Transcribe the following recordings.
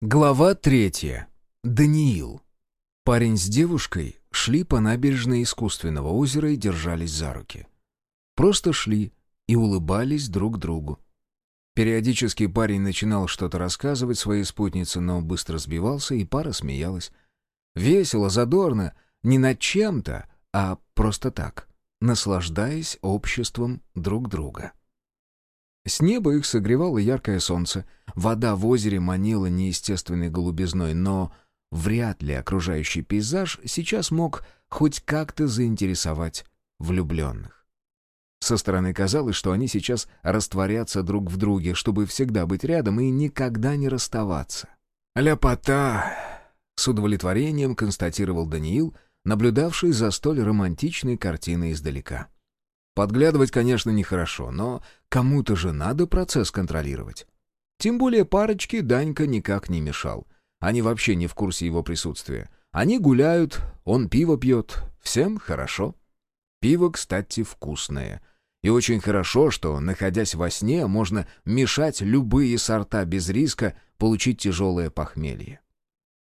Глава третья. Даниил. Парень с девушкой шли по набережной искусственного озера и держались за руки. Просто шли и улыбались друг другу. Периодически парень начинал что-то рассказывать своей спутнице, но быстро сбивался, и пара смеялась. Весело, задорно, не над чем-то, а просто так, наслаждаясь обществом друг друга. С неба их согревало яркое солнце, вода в озере манила неестественной голубизной, но вряд ли окружающий пейзаж сейчас мог хоть как-то заинтересовать влюбленных. Со стороны казалось, что они сейчас растворятся друг в друге, чтобы всегда быть рядом и никогда не расставаться. «Ляпота!» — с удовлетворением констатировал Даниил, наблюдавший за столь романтичной картиной издалека. Подглядывать, конечно, нехорошо, но кому-то же надо процесс контролировать. Тем более парочке Данька никак не мешал. Они вообще не в курсе его присутствия. Они гуляют, он пиво пьет, всем хорошо. Пиво, кстати, вкусное. И очень хорошо, что, находясь во сне, можно мешать любые сорта без риска получить тяжелое похмелье.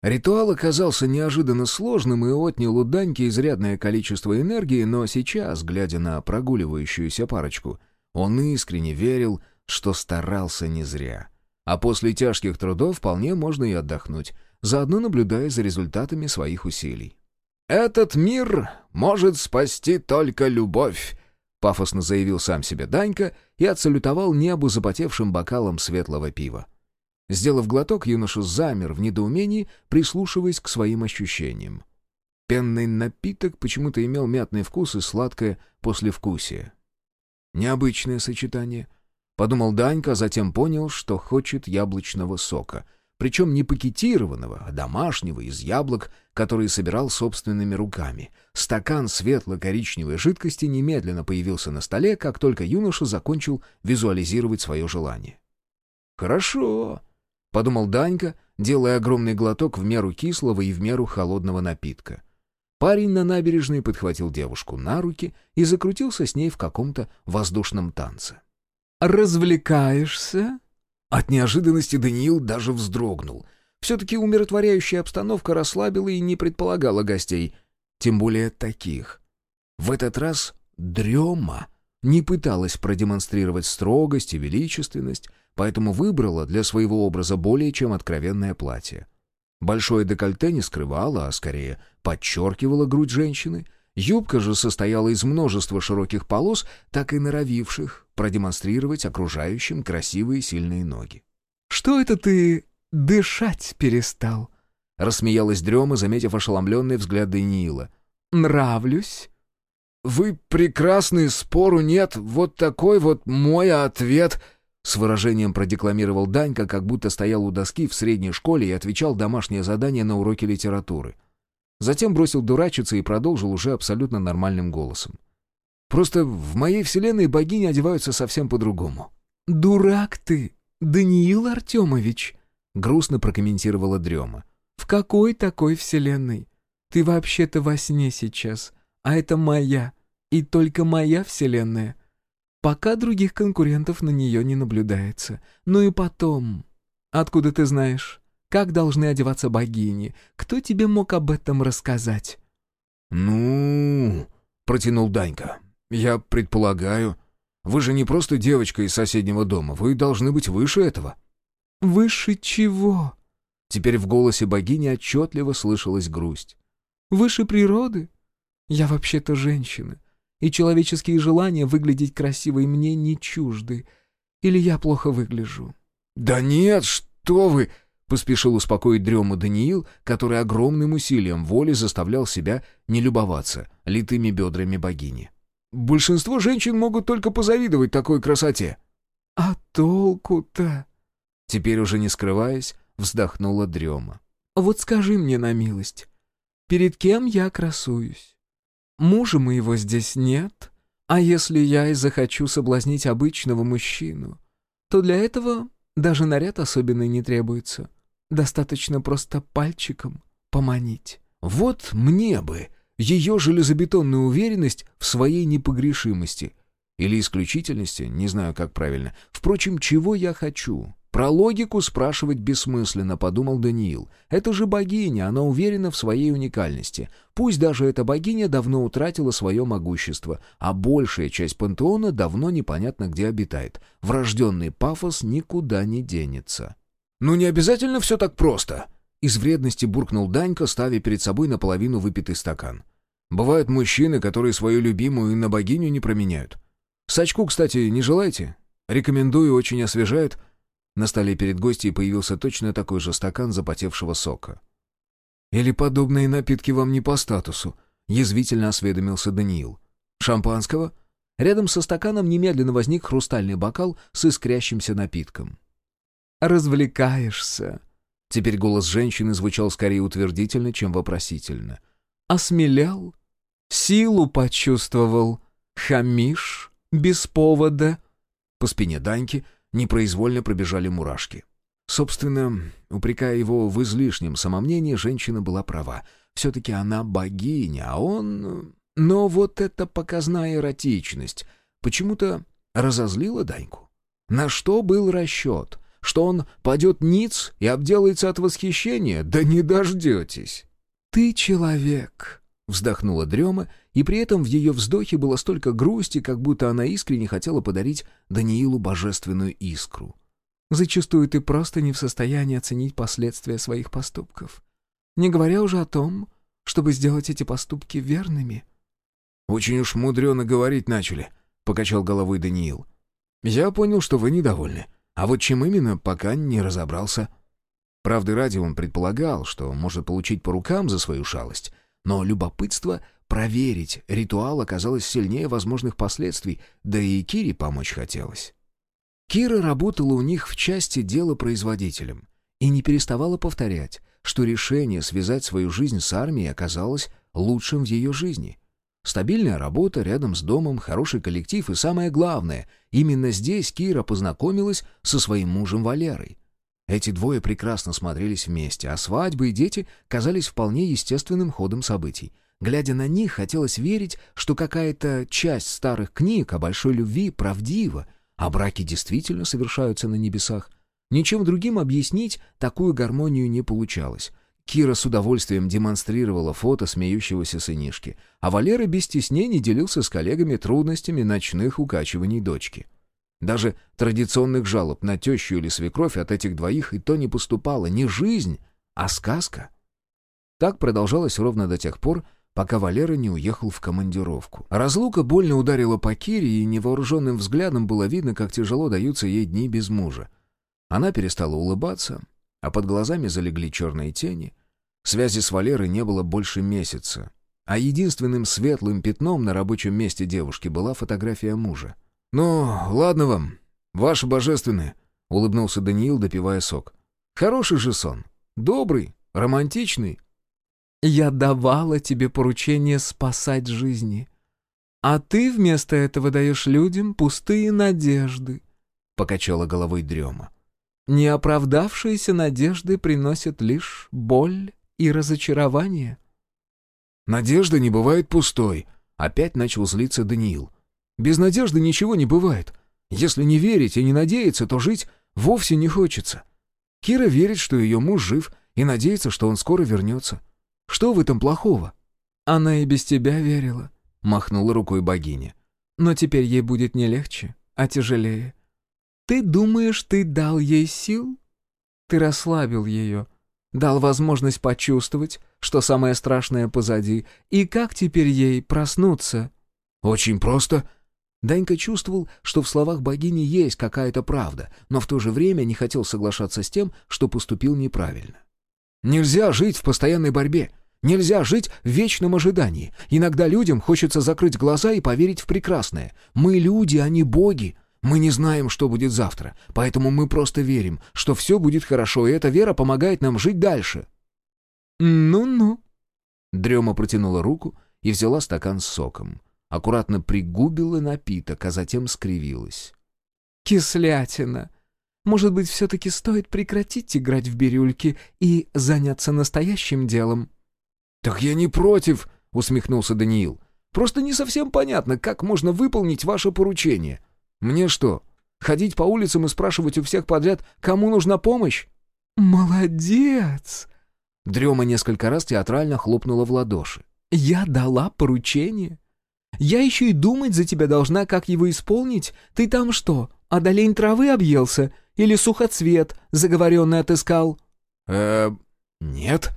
Ритуал оказался неожиданно сложным и отнял у Даньки изрядное количество энергии, но сейчас, глядя на прогуливающуюся парочку, он искренне верил, что старался не зря. А после тяжких трудов вполне можно и отдохнуть, заодно наблюдая за результатами своих усилий. «Этот мир может спасти только любовь», — пафосно заявил сам себе Данька и отсалютовал небу запотевшим бокалом светлого пива. Сделав глоток, юноша замер в недоумении, прислушиваясь к своим ощущениям. Пенный напиток почему-то имел мятный вкус и сладкое послевкусие. Необычное сочетание. Подумал Данька, а затем понял, что хочет яблочного сока. Причем не пакетированного, а домашнего, из яблок, который собирал собственными руками. Стакан светло-коричневой жидкости немедленно появился на столе, как только юноша закончил визуализировать свое желание. «Хорошо», подумал Данька, делая огромный глоток в меру кислого и в меру холодного напитка. Парень на набережной подхватил девушку на руки и закрутился с ней в каком-то воздушном танце. «Развлекаешься?» От неожиданности Даниил даже вздрогнул. Все-таки умиротворяющая обстановка расслабила и не предполагала гостей, тем более таких. В этот раз дрема не пыталась продемонстрировать строгость и величественность, поэтому выбрала для своего образа более чем откровенное платье. Большое декольте не скрывало, а скорее подчеркивало грудь женщины. Юбка же состояла из множества широких полос, так и норовивших продемонстрировать окружающим красивые сильные ноги. «Что это ты дышать перестал?» — рассмеялась Дрема, заметив ошеломленный взгляд Даниила. «Нравлюсь?» «Вы прекрасный, спору нет, вот такой вот мой ответ», с выражением продекламировал Данька, как будто стоял у доски в средней школе и отвечал домашнее задание на уроке литературы. Затем бросил дурачиться и продолжил уже абсолютно нормальным голосом. «Просто в моей вселенной богини одеваются совсем по-другому». «Дурак ты, Даниил Артемович!» — грустно прокомментировала Дрема. «В какой такой вселенной? Ты вообще-то во сне сейчас, а это моя, и только моя вселенная. Пока других конкурентов на нее не наблюдается. Ну и потом... Откуда ты знаешь? Как должны одеваться богини? Кто тебе мог об этом рассказать?» «Ну...» — протянул Данька. «Я предполагаю. Вы же не просто девочка из соседнего дома. Вы должны быть выше этого». «Выше чего?» Теперь в голосе богини отчетливо слышалась грусть. «Выше природы? Я вообще-то женщина и человеческие желания выглядеть красивой мне не чужды. Или я плохо выгляжу?» «Да нет, что вы!» — поспешил успокоить дрему Даниил, который огромным усилием воли заставлял себя не любоваться литыми бедрами богини. «Большинство женщин могут только позавидовать такой красоте». «А толку-то?» Теперь уже не скрываясь, вздохнула дрема. «Вот скажи мне на милость, перед кем я красуюсь? Мужа моего здесь нет, а если я и захочу соблазнить обычного мужчину, то для этого даже наряд особенный не требуется. Достаточно просто пальчиком поманить. Вот мне бы ее железобетонную уверенность в своей непогрешимости или исключительности, не знаю, как правильно. Впрочем, чего я хочу? Про логику спрашивать бессмысленно, подумал Даниил. Это же богиня, она уверена в своей уникальности. Пусть даже эта богиня давно утратила свое могущество, а большая часть пантеона давно непонятно где обитает. Врожденный пафос никуда не денется. «Ну не обязательно все так просто!» Из вредности буркнул Данька, ставя перед собой наполовину выпитый стакан. «Бывают мужчины, которые свою любимую на богиню не променяют. Сачку, кстати, не желаете? Рекомендую, очень освежает». На столе перед гостьей появился точно такой же стакан запотевшего сока. «Или подобные напитки вам не по статусу?» — язвительно осведомился Даниил. «Шампанского?» Рядом со стаканом немедленно возник хрустальный бокал с искрящимся напитком. «Развлекаешься?» Теперь голос женщины звучал скорее утвердительно, чем вопросительно. «Осмелял? Силу почувствовал? Хамишь? Без повода?» По спине Даньки непроизвольно пробежали мурашки. Собственно, упрекая его в излишнем самомнении, женщина была права. Все-таки она богиня, а он... Но вот эта показная эротичность почему-то разозлила Даньку. На что был расчет? Что он падет ниц и обделается от восхищения? Да не дождетесь. «Ты человек», — вздохнула Дрема, и при этом в ее вздохе было столько грусти, как будто она искренне хотела подарить Даниилу божественную искру. «Зачастую ты просто не в состоянии оценить последствия своих поступков. Не говоря уже о том, чтобы сделать эти поступки верными». «Очень уж мудрено говорить начали», — покачал головой Даниил. «Я понял, что вы недовольны, а вот чем именно, пока не разобрался». Правды ради он предполагал, что может получить по рукам за свою шалость, но любопытство проверить ритуал оказалось сильнее возможных последствий, да и Кире помочь хотелось. Кира работала у них в части дела производителем и не переставала повторять, что решение связать свою жизнь с армией оказалось лучшим в ее жизни. Стабильная работа рядом с домом, хороший коллектив и самое главное, именно здесь Кира познакомилась со своим мужем Валерой. Эти двое прекрасно смотрелись вместе, а свадьбы и дети казались вполне естественным ходом событий. Глядя на них, хотелось верить, что какая-то часть старых книг о большой любви правдива, а браки действительно совершаются на небесах. Ничем другим объяснить такую гармонию не получалось. Кира с удовольствием демонстрировала фото смеющегося сынишки, а Валера без стеснений делился с коллегами трудностями ночных укачиваний дочки. Даже традиционных жалоб на тещу или свекровь от этих двоих и то не поступало не жизнь, а сказка. Так продолжалось ровно до тех пор, пока Валера не уехал в командировку. Разлука больно ударила по Кире, и невооруженным взглядом было видно, как тяжело даются ей дни без мужа. Она перестала улыбаться, а под глазами залегли черные тени. Связи с Валерой не было больше месяца, а единственным светлым пятном на рабочем месте девушки была фотография мужа. «Ну, ладно вам, ваше божественное», — улыбнулся Даниил, допивая сок. «Хороший же сон. Добрый, романтичный». «Я давала тебе поручение спасать жизни, а ты вместо этого даешь людям пустые надежды», — покачала головой Дрема. «Неоправдавшиеся надежды приносят лишь боль и разочарование». «Надежда не бывает пустой», — опять начал злиться Даниил. Без надежды ничего не бывает. Если не верить и не надеяться, то жить вовсе не хочется. Кира верит, что ее муж жив, и надеется, что он скоро вернется. Что в этом плохого? Она и без тебя верила, — махнула рукой богиня. Но теперь ей будет не легче, а тяжелее. Ты думаешь, ты дал ей сил? Ты расслабил ее, дал возможность почувствовать, что самое страшное позади, и как теперь ей проснуться? «Очень просто», Данька чувствовал, что в словах богини есть какая-то правда, но в то же время не хотел соглашаться с тем, что поступил неправильно. «Нельзя жить в постоянной борьбе. Нельзя жить в вечном ожидании. Иногда людям хочется закрыть глаза и поверить в прекрасное. Мы люди, а не боги. Мы не знаем, что будет завтра, поэтому мы просто верим, что все будет хорошо, и эта вера помогает нам жить дальше». «Ну-ну». Дрема протянула руку и взяла стакан с соком аккуратно пригубила напиток, а затем скривилась. «Кислятина! Может быть, все-таки стоит прекратить играть в бирюльки и заняться настоящим делом?» «Так я не против!» — усмехнулся Даниил. «Просто не совсем понятно, как можно выполнить ваше поручение. Мне что, Ходить по улицам и спрашивать у всех подряд, кому нужна помощь?» «Молодец!» Дрема несколько раз театрально хлопнула в ладоши. «Я дала поручение. Я еще и думать за тебя должна, как его исполнить. Ты там что, одолень травы объелся? Или сухоцвет заговоренный отыскал?» э нет».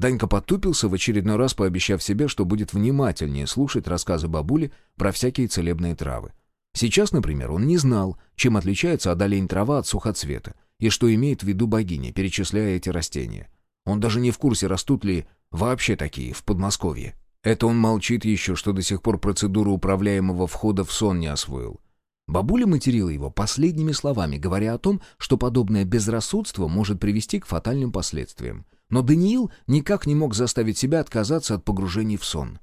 Данька потупился, в очередной раз пообещав себе, что будет внимательнее слушать рассказы бабули про всякие целебные травы. Сейчас, например, он не знал, чем отличается одолень трава от сухоцвета, и что имеет в виду богиня, перечисляя эти растения. Он даже не в курсе, растут ли вообще такие в Подмосковье. Это он молчит еще, что до сих пор процедуру управляемого входа в сон не освоил. Бабуля материла его последними словами, говоря о том, что подобное безрассудство может привести к фатальным последствиям. Но Даниил никак не мог заставить себя отказаться от погружений в сон.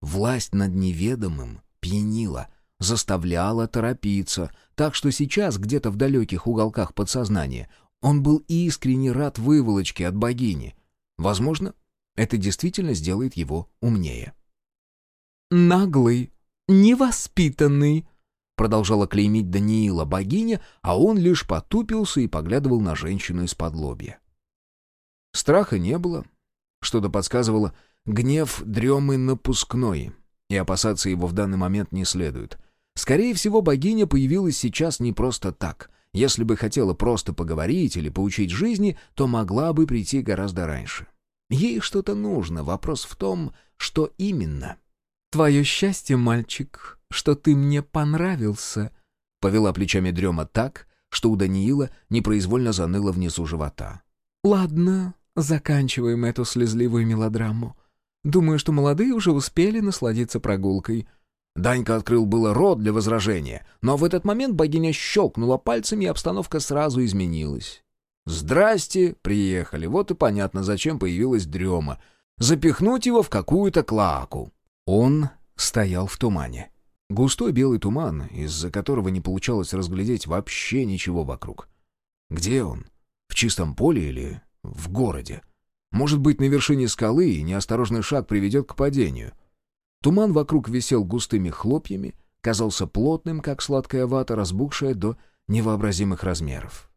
Власть над неведомым пьянила, заставляла торопиться, так что сейчас где-то в далеких уголках подсознания он был искренне рад выволочке от богини. Возможно, это действительно сделает его умнее. «Наглый, невоспитанный», — продолжала клеймить Даниила богиня, а он лишь потупился и поглядывал на женщину из-под лобья. Страха не было. Что-то подсказывало, гнев дремы напускной, и опасаться его в данный момент не следует. Скорее всего, богиня появилась сейчас не просто так. Если бы хотела просто поговорить или поучить жизни, то могла бы прийти гораздо раньше. Ей что-то нужно, вопрос в том, что именно. «Твое счастье, мальчик, что ты мне понравился», — повела плечами дрема так, что у Даниила непроизвольно заныло внизу живота. «Ладно, заканчиваем эту слезливую мелодраму. Думаю, что молодые уже успели насладиться прогулкой». Данька открыл было рот для возражения, но в этот момент богиня щелкнула пальцами, и обстановка сразу изменилась. «Здрасте, приехали. Вот и понятно, зачем появилась дрема. Запихнуть его в какую-то клаку». Он стоял в тумане. Густой белый туман, из-за которого не получалось разглядеть вообще ничего вокруг. Где он? В чистом поле или в городе? Может быть, на вершине скалы, и неосторожный шаг приведет к падению. Туман вокруг висел густыми хлопьями, казался плотным, как сладкая вата, разбухшая до невообразимых размеров.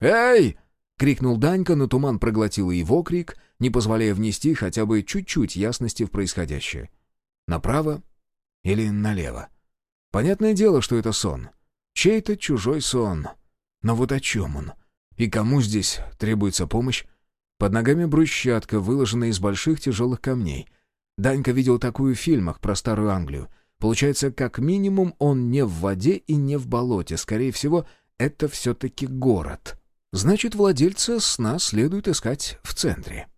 «Эй!» — крикнул Данька, но туман проглотил и его крик, не позволяя внести хотя бы чуть-чуть ясности в происходящее. Направо или налево? Понятное дело, что это сон. Чей-то чужой сон. Но вот о чем он? И кому здесь требуется помощь? Под ногами брусчатка, выложенная из больших тяжелых камней. Данька видел такую в фильмах про Старую Англию. Получается, как минимум, он не в воде и не в болоте. Скорее всего, это все-таки город. Значит, владельца сна следует искать в центре.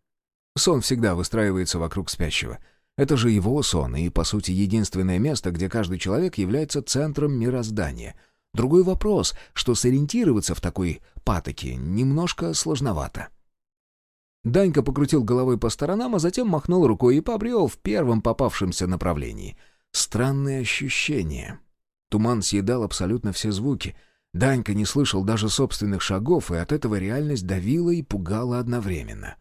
Сон всегда выстраивается вокруг спящего. Это же его сон, и, по сути, единственное место, где каждый человек является центром мироздания. Другой вопрос, что сориентироваться в такой патоке немножко сложновато. Данька покрутил головой по сторонам, а затем махнул рукой и побрел в первом попавшемся направлении. Странные ощущения. Туман съедал абсолютно все звуки — Данька не слышал даже собственных шагов, и от этого реальность давила и пугала одновременно.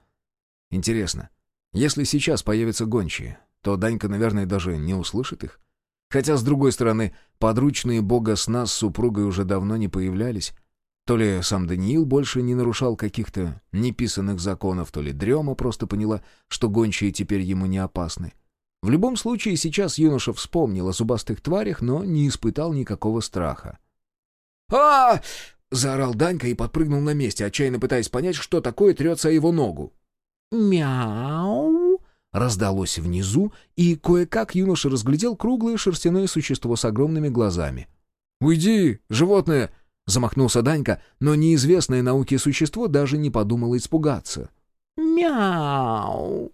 Интересно, если сейчас появятся гончие, то Данька, наверное, даже не услышит их? Хотя, с другой стороны, подручные бога сна с супругой уже давно не появлялись. То ли сам Даниил больше не нарушал каких-то неписанных законов, то ли Дрема просто поняла, что гончие теперь ему не опасны. В любом случае, сейчас юноша вспомнил о зубастых тварях, но не испытал никакого страха а заорал Данька и подпрыгнул на месте, отчаянно пытаясь понять, что такое трется о его ногу. «Мяу!» раздалось внизу, и кое-как юноша разглядел круглое шерстяное существо с огромными глазами. «Уйди, животное!» — замахнулся Данька, но неизвестное науке существо даже не подумало испугаться. «Мяу!»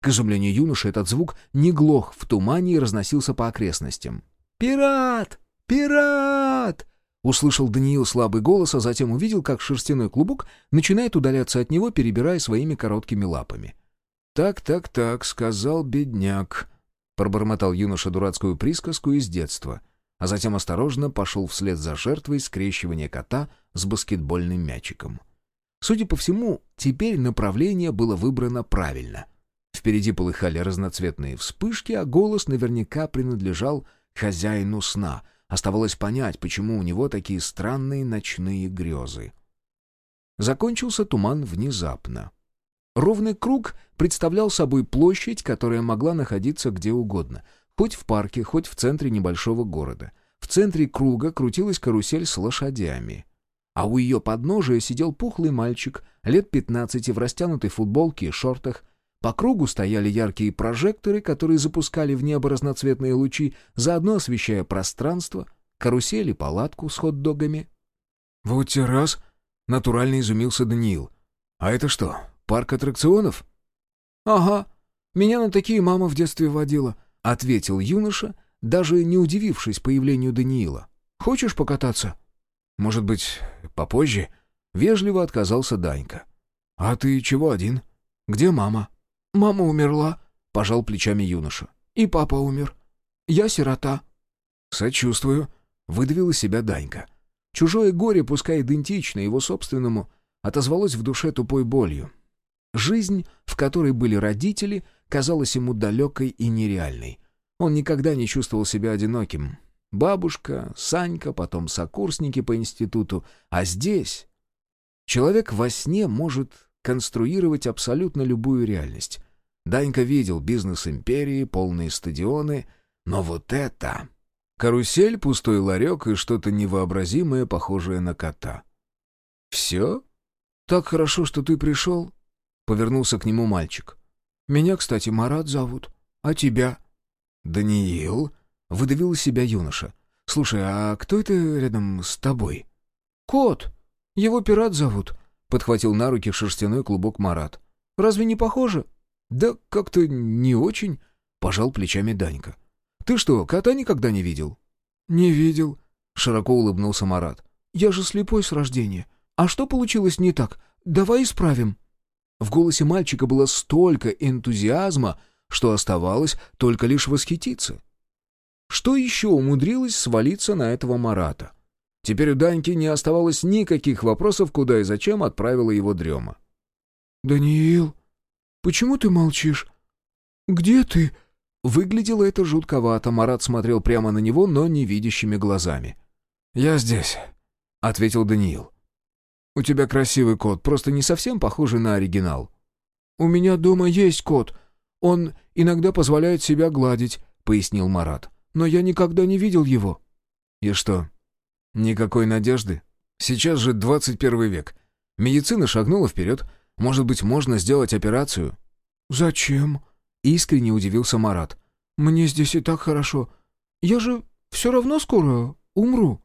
К изумлению юноши этот звук не глох в тумане и разносился по окрестностям. «Пират! Пират!» Услышал Даниил слабый голос, а затем увидел, как шерстяной клубок начинает удаляться от него, перебирая своими короткими лапами. «Так, так, так», — сказал бедняк. Пробормотал юноша дурацкую присказку из детства, а затем осторожно пошел вслед за жертвой скрещивания кота с баскетбольным мячиком. Судя по всему, теперь направление было выбрано правильно. Впереди полыхали разноцветные вспышки, а голос наверняка принадлежал хозяину сна — Оставалось понять, почему у него такие странные ночные грезы. Закончился туман внезапно. Ровный круг представлял собой площадь, которая могла находиться где угодно, хоть в парке, хоть в центре небольшого города. В центре круга крутилась карусель с лошадями. А у ее подножия сидел пухлый мальчик, лет пятнадцати, в растянутой футболке и шортах. По кругу стояли яркие прожекторы, которые запускали в небо разноцветные лучи, заодно освещая пространство, карусель и палатку с хот-догами. «Вот те раз!» — натурально изумился Даниил. «А это что, парк аттракционов?» «Ага, меня на такие мама в детстве водила», — ответил юноша, даже не удивившись появлению Даниила. «Хочешь покататься?» «Может быть, попозже?» — вежливо отказался Данька. «А ты чего один? Где мама?» «Мама умерла», — пожал плечами юноша. «И папа умер. Я сирота». «Сочувствую», — выдавил из себя Данька. Чужое горе, пускай идентично его собственному, отозвалось в душе тупой болью. Жизнь, в которой были родители, казалась ему далекой и нереальной. Он никогда не чувствовал себя одиноким. Бабушка, Санька, потом сокурсники по институту. А здесь... Человек во сне может конструировать абсолютно любую реальность. Данька видел бизнес империи, полные стадионы, но вот это... Карусель, пустой ларек и что-то невообразимое, похожее на кота. «Все? Так хорошо, что ты пришел?» Повернулся к нему мальчик. «Меня, кстати, Марат зовут. А тебя?» «Даниил?» — выдавил себя юноша. «Слушай, а кто это рядом с тобой?» «Кот. Его пират зовут», — подхватил на руки шерстяной клубок Марат. «Разве не похоже?» «Да как-то не очень», — пожал плечами Данька. «Ты что, кота никогда не видел?» «Не видел», — широко улыбнулся Марат. «Я же слепой с рождения. А что получилось не так? Давай исправим». В голосе мальчика было столько энтузиазма, что оставалось только лишь восхититься. Что еще умудрилось свалиться на этого Марата? Теперь у Даньки не оставалось никаких вопросов, куда и зачем отправила его дрема. «Даниил, почему ты молчишь? Где ты?» Выглядело это жутковато, Марат смотрел прямо на него, но невидящими глазами. «Я здесь», — ответил Даниил. «У тебя красивый кот, просто не совсем похожий на оригинал». «У меня дома есть кот. Он иногда позволяет себя гладить», — пояснил Марат. «Но я никогда не видел его». «И что, никакой надежды? Сейчас же 21 век. Медицина шагнула вперед. Может быть, можно сделать операцию?» «Зачем?» Искренне удивился Марат. «Мне здесь и так хорошо. Я же все равно скоро умру».